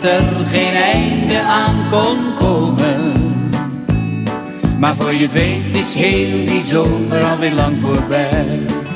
dat er geen einde aan kon komen. Maar voor je weet is heel die zomer alweer lang voorbij.